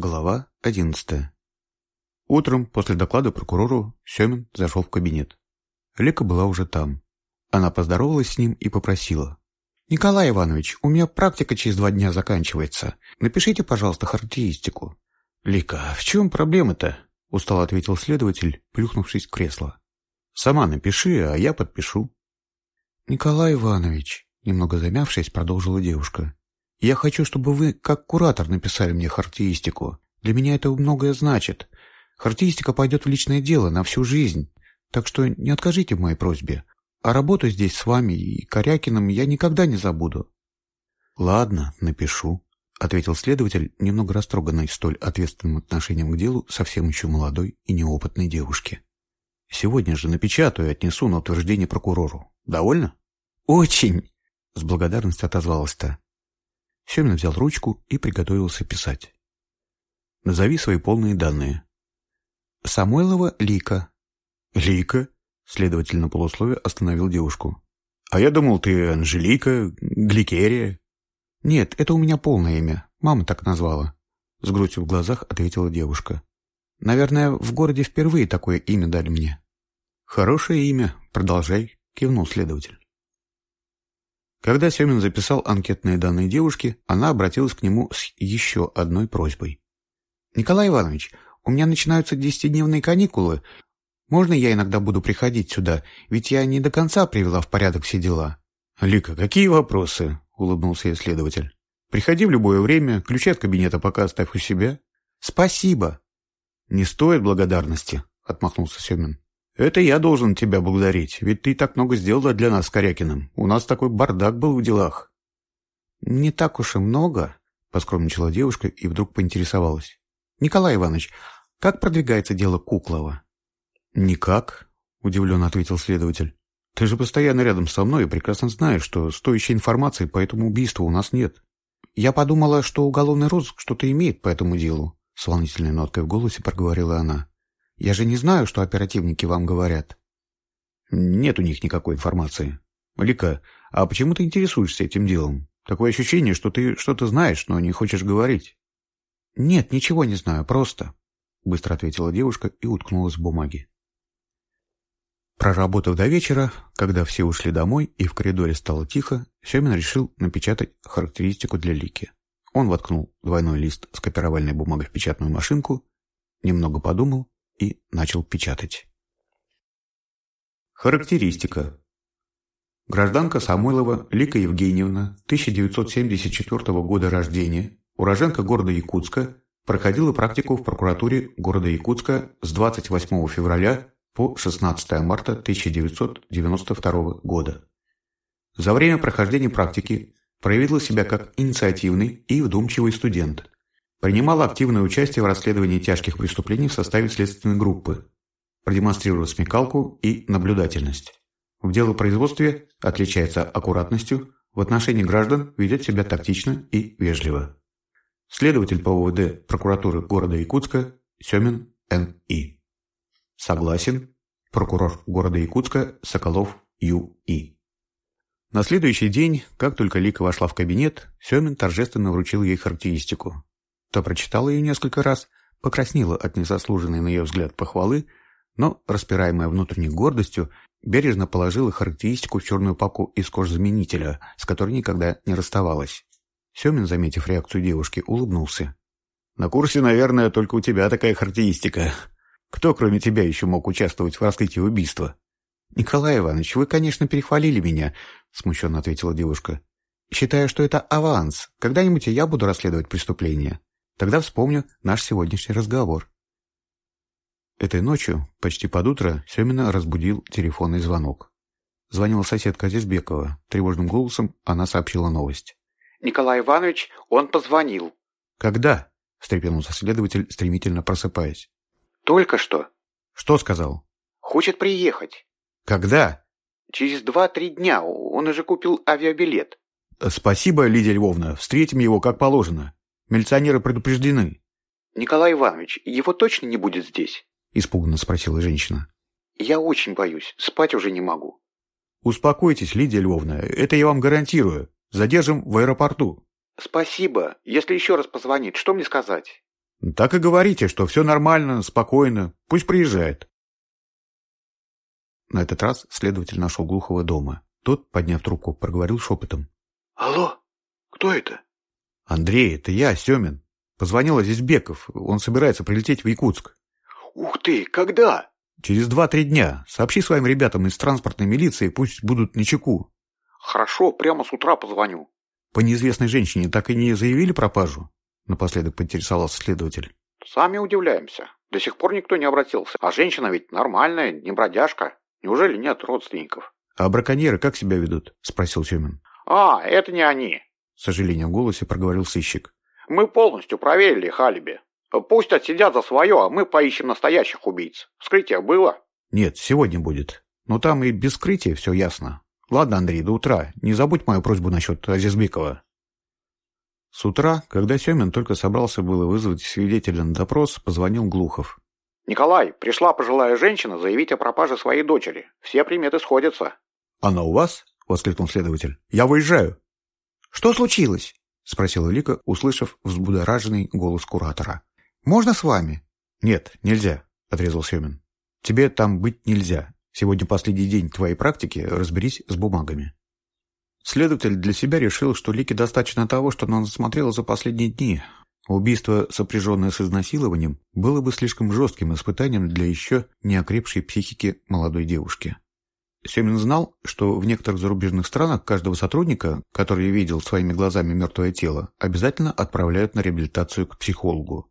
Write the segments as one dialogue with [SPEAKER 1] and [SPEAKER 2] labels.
[SPEAKER 1] Глава одиннадцатая. Утром, после доклада прокурору, Семин зашел в кабинет. Лика была уже там. Она поздоровалась с ним и попросила. «Николай Иванович, у меня практика через два дня заканчивается. Напишите, пожалуйста, характеристику». «Лика, в чем проблема-то?» — устало ответил следователь, плюхнувшись в кресло. «Сама напиши, а я подпишу». «Николай Иванович», — немного замявшись, продолжила девушка, я хочу, чтобы вы, как куратор, написали мне характеристику. Для меня это многое значит. Характеристика пойдет в личное дело на всю жизнь. Так что не откажите в моей просьбе. А работу здесь с вами и Корякиным я никогда не забуду». «Ладно, напишу», — ответил следователь, немного растроганный столь ответственным отношением к делу совсем еще молодой и неопытной девушки. «Сегодня же напечатаю и отнесу на утверждение прокурору. Довольно?» «Очень!» — с благодарностью отозвалась та. Семин взял ручку и приготовился писать. «Назови свои полные данные». «Самойлова Лика». «Лика?» — следователь на полусловие остановил девушку. «А я думал, ты Анжелика, Гликерия». «Нет, это у меня полное имя. Мама так назвала». С грустью в глазах ответила девушка. «Наверное, в городе впервые такое имя дали мне». «Хорошее имя. Продолжай», — кивнул следователь. Когда Семин записал анкетные данные девушки, она обратилась к нему с еще одной просьбой. «Николай Иванович, у меня начинаются десятидневные каникулы. Можно я иногда буду приходить сюда? Ведь я не до конца привела в порядок все дела». «Лика, какие вопросы?» — улыбнулся исследователь. «Приходи в любое время, ключи от кабинета пока оставь у себя». «Спасибо». «Не стоит благодарности», — отмахнулся Семин. «Это я должен тебя благодарить, ведь ты так много сделала для нас Корякиным. У нас такой бардак был в делах». «Не так уж и много», — поскромничала девушка и вдруг поинтересовалась. «Николай Иванович, как продвигается дело Куклова?» «Никак», — удивленно ответил следователь. «Ты же постоянно рядом со мной и прекрасно знаешь, что стоящей информации по этому убийству у нас нет». «Я подумала, что уголовный розыск что-то имеет по этому делу», — с волнительной ноткой в голосе проговорила она. Я же не знаю, что оперативники вам говорят. Нет у них никакой информации. Лика, а почему ты интересуешься этим делом? Такое ощущение, что ты что-то знаешь, но не хочешь говорить. Нет, ничего не знаю, просто, быстро ответила девушка и уткнулась в бумаги. Проработав до вечера, когда все ушли домой и в коридоре стало тихо, Семин решил напечатать характеристику для Лики. Он воткнул двойной лист с копировальной бумагой в печатную машинку, немного подумал и начал печатать. Характеристика. Гражданка Самойлова Лика Евгеньевна, 1974 года рождения, уроженка города Якутска, проходила практику в прокуратуре города Якутска с 28 февраля по 16 марта 1992 года. За время прохождения практики проявила себя как инициативный и вдумчивый студент – Принимала активное участие в расследовании тяжких преступлений в составе следственной группы. Продемонстрировала смекалку и наблюдательность. В делопроизводстве отличается аккуратностью, в отношении граждан ведет себя тактично и вежливо. Следователь по УВД прокуратуры города Якутска Семин Н.И. Согласен. Прокурор города Якутска Соколов Ю.И. На следующий день, как только Лика вошла в кабинет, Семин торжественно вручил ей характеристику. Та прочитала ее несколько раз, покраснела от незаслуженной на ее взгляд похвалы, но, распираемая внутренней гордостью, бережно положила характеристику в черную папку из кожзаменителя, с которой никогда не расставалась. Семин, заметив реакцию девушки, улыбнулся. «На курсе, наверное, только у тебя такая характеристика. Кто, кроме тебя, еще мог участвовать в раскрытии убийства?» «Николай Иванович, вы, конечно, перехвалили меня», — смущенно ответила девушка. «Считаю, что это аванс. Когда-нибудь я буду расследовать преступление». Тогда вспомню наш сегодняшний разговор. Этой ночью, почти под утро, Семина разбудил телефонный звонок. Звонила соседка Азизбекова. Тревожным голосом она сообщила новость.
[SPEAKER 2] «Николай Иванович, он позвонил».
[SPEAKER 1] «Когда?» — встрепенулся следователь, стремительно просыпаясь.
[SPEAKER 2] «Только что».
[SPEAKER 1] «Что сказал?»
[SPEAKER 2] «Хочет приехать».
[SPEAKER 1] «Когда?»
[SPEAKER 2] «Через два-три дня. Он уже купил авиабилет».
[SPEAKER 1] «Спасибо, Лидия Львовна. Встретим его как положено». Милиционеры предупреждены.
[SPEAKER 2] Николай Иванович, его точно не будет здесь?
[SPEAKER 1] Испуганно спросила женщина.
[SPEAKER 2] Я очень боюсь, спать уже не могу.
[SPEAKER 1] Успокойтесь, Лидия Львовна, это я вам гарантирую. Задержим в аэропорту.
[SPEAKER 2] Спасибо. Если еще раз позвонит, что мне сказать?
[SPEAKER 1] Так и говорите, что все нормально, спокойно, пусть приезжает. На этот раз следователь нашел глухого дома. Тот, подняв трубку, проговорил шепотом.
[SPEAKER 2] Алло, кто это?
[SPEAKER 1] Андрей, это я, Семин. Позвонил Азизбеков, он собирается прилететь в Якутск.
[SPEAKER 2] Ух ты, когда?
[SPEAKER 1] Через два-три дня. Сообщи своим ребятам из транспортной милиции, пусть будут на чеку.
[SPEAKER 2] Хорошо, прямо с утра позвоню.
[SPEAKER 1] По неизвестной женщине так и не заявили пропажу? Напоследок поинтересовался следователь.
[SPEAKER 2] Сами удивляемся. До сих пор никто не обратился. А женщина ведь нормальная, не бродяжка. Неужели нет родственников?
[SPEAKER 1] А браконьеры как себя ведут? Спросил Семин.
[SPEAKER 2] А, это не они.
[SPEAKER 1] С сожалением в голосе проговорил сыщик.
[SPEAKER 2] Мы полностью проверили их алиби. Пусть отсидят за свое, а мы поищем настоящих убийц. Вскрытие было?
[SPEAKER 1] Нет, сегодня будет. Но там и без вскрытия все ясно. Ладно, Андрей, до утра. Не забудь мою просьбу насчет Азизбекова. С утра, когда Семин только собрался было вызвать свидетеля на допрос, позвонил Глухов.
[SPEAKER 2] «Николай, пришла пожилая женщина заявить о пропаже своей дочери. Все приметы сходятся».
[SPEAKER 1] «Она у вас?» — воскликнул следователь. «Я выезжаю».
[SPEAKER 3] «Что случилось?»
[SPEAKER 1] — спросила Лика, услышав взбудораженный голос куратора.
[SPEAKER 3] «Можно с вами?»
[SPEAKER 1] «Нет, нельзя», — отрезал Семин. «Тебе там быть нельзя. Сегодня последний день твоей практики, разберись с бумагами». Следователь для себя решил, что Лике достаточно того, что она насмотрела за последние дни. Убийство, сопряженное с изнасилованием, было бы слишком жестким испытанием для еще не окрепшей психики молодой девушки. Семин знал, что в некоторых зарубежных странах каждого сотрудника, который видел своими глазами мертвое тело, обязательно отправляют на реабилитацию к психологу.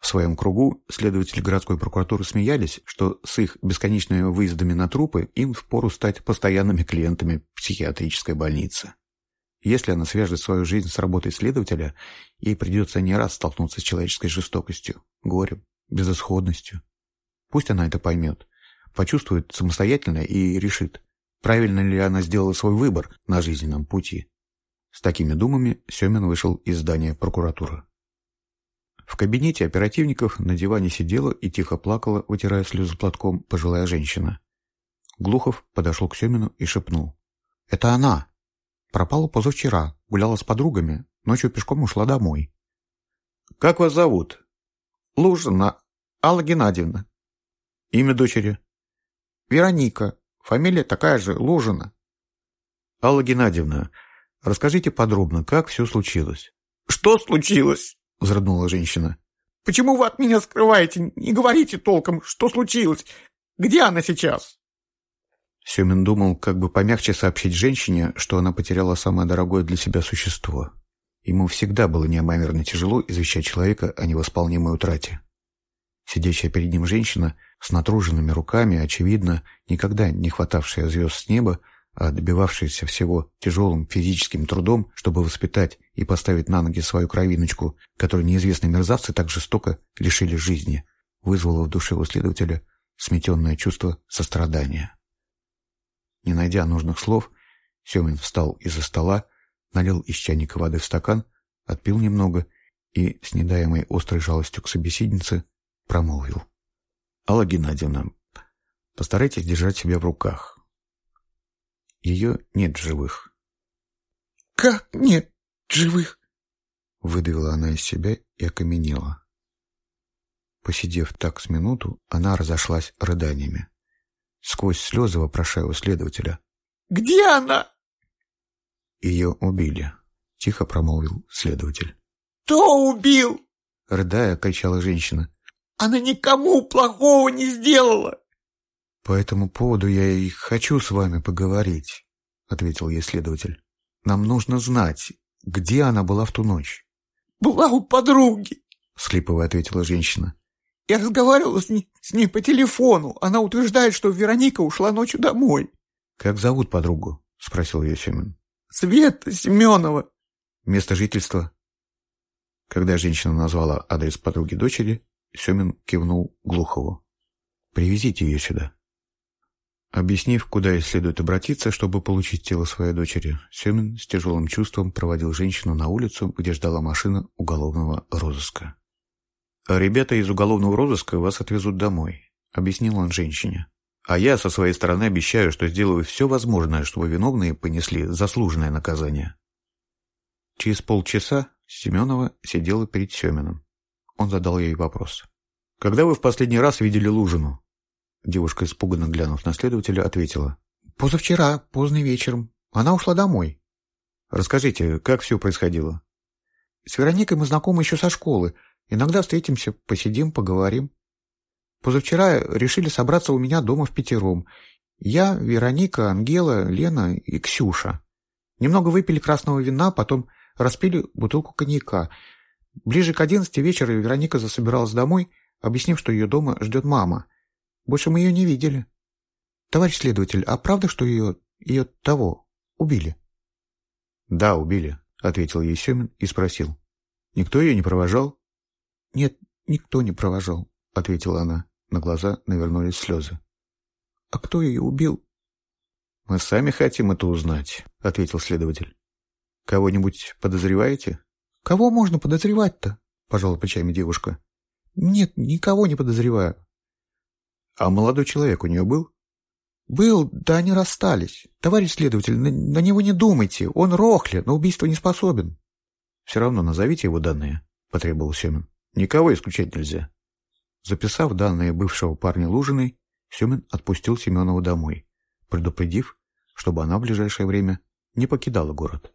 [SPEAKER 1] В своем кругу следователи городской прокуратуры смеялись, что с их бесконечными выездами на трупы им впору стать постоянными клиентами психиатрической больницы. Если она свяжет свою жизнь с работой следователя, ей придется не раз столкнуться с человеческой жестокостью, горем, безысходностью. Пусть она это поймет, почувствует самостоятельно и решит, правильно ли она сделала свой выбор на жизненном пути. С такими думами Семин вышел из здания прокуратуры. В кабинете оперативников на диване сидела и тихо плакала, вытирая слезы платком, пожилая женщина. Глухов подошел к Семину и шепнул. «Это она. Пропала позавчера, гуляла с подругами, ночью пешком ушла домой». «Как вас зовут?»
[SPEAKER 3] «Лужина. Алла Геннадьевна».
[SPEAKER 1] «Имя дочери?»
[SPEAKER 3] «Вероника. Фамилия такая же, Лужина».
[SPEAKER 1] «Алла Геннадьевна, расскажите подробно, как все случилось?»
[SPEAKER 3] «Что случилось?»
[SPEAKER 1] — взрыднула женщина.
[SPEAKER 3] «Почему вы от меня скрываете? Не говорите толком, что случилось? Где она сейчас?»
[SPEAKER 1] Семин думал, как бы помягче сообщить женщине, что она потеряла самое дорогое для себя существо. Ему всегда было неимоверно тяжело извещать человека о невосполнимой утрате. Сидящая перед ним женщина с натруженными руками, очевидно, никогда не хватавшая звезд с неба, а добивавшаяся всего тяжелым физическим трудом, чтобы воспитать и поставить на ноги свою кровиночку, которую неизвестные мерзавцы так жестоко лишили жизни, вызвало в душе у следователя сметенное чувство сострадания. Не найдя нужных слов, Семин встал из-за стола, налил из чайника воды в стакан, отпил немного и, с недаемой острой жалостью к собеседнице, промолвил. «Алла Геннадьевна, постарайтесь держать себя в руках. Ее нет в живых».
[SPEAKER 3] «Как нет живых?»
[SPEAKER 1] Выдавила она из себя и окаменела. Посидев так с минуту, она разошлась рыданиями. Сквозь слезы вопрошая у следователя.
[SPEAKER 3] «Где она?»
[SPEAKER 1] «Ее убили», — тихо промолвил следователь.
[SPEAKER 3] «Кто убил?»
[SPEAKER 1] — рыдая, кричала женщина.
[SPEAKER 3] «Она никому плохого не сделала!»
[SPEAKER 1] «По этому поводу я и хочу с вами поговорить», — ответил ей следователь. «Нам нужно знать, где она была в ту ночь?»
[SPEAKER 3] «Была у подруги», —
[SPEAKER 1] слипово ответила женщина.
[SPEAKER 3] «Я разговаривала с ней, с ней по телефону. Она утверждает, что Вероника ушла ночью домой».
[SPEAKER 1] «Как зовут подругу?» — спросил ее Семен.
[SPEAKER 3] «Света Семенова».
[SPEAKER 1] «Место жительства?» Когда женщина назвала адрес подруги дочери, Семин кивнул Глухову. «Привезите ее сюда». Объяснив, куда ей следует обратиться, чтобы получить тело своей дочери, Семин с тяжелым чувством проводил женщину на улицу, где ждала машина уголовного розыска. «Ребята из уголовного розыска вас отвезут домой», — объяснил он женщине. «А я со своей стороны обещаю, что сделаю все возможное, чтобы виновные понесли заслуженное наказание». Через полчаса Семенова сидела перед Семиным. Он задал ей вопрос. «Когда вы в последний раз видели Лужину?» Девушка, испуганно глянув на следователя, ответила.
[SPEAKER 3] «Позавчера, поздно вечером. Она ушла домой».
[SPEAKER 1] «Расскажите, как все происходило?»
[SPEAKER 3] «С Вероникой мы знакомы еще со школы. Иногда встретимся, посидим, поговорим. Позавчера решили собраться у меня дома в пятером. Я, Вероника, Ангела, Лена и Ксюша. Немного выпили красного вина, потом распили бутылку коньяка. Ближе к одиннадцати вечера Вероника засобиралась домой, объяснив, что ее дома ждет мама. Больше мы ее не видели. Товарищ следователь, а правда, что ее... ее того... убили?
[SPEAKER 1] Да, убили, ответил ей Семин и спросил. Никто ее не провожал?
[SPEAKER 3] Нет, никто не провожал, ответила она. На глаза навернулись слезы. А кто ее убил?
[SPEAKER 1] Мы сами хотим это узнать, ответил следователь. Кого-нибудь подозреваете?
[SPEAKER 3] Кого можно подозревать-то? Пожала плечами девушка. Нет, никого не подозреваю.
[SPEAKER 1] А молодой человек у нее был?
[SPEAKER 3] Был, да они расстались. Товарищ следователь, на, на него не думайте. Он рохля, на убийство не способен.
[SPEAKER 1] Все равно назовите его данные, потребовал Семин. Никого исключать нельзя. Записав данные бывшего парня Лужиной, Семин отпустил Семенову домой, предупредив, чтобы она в ближайшее время не покидала город.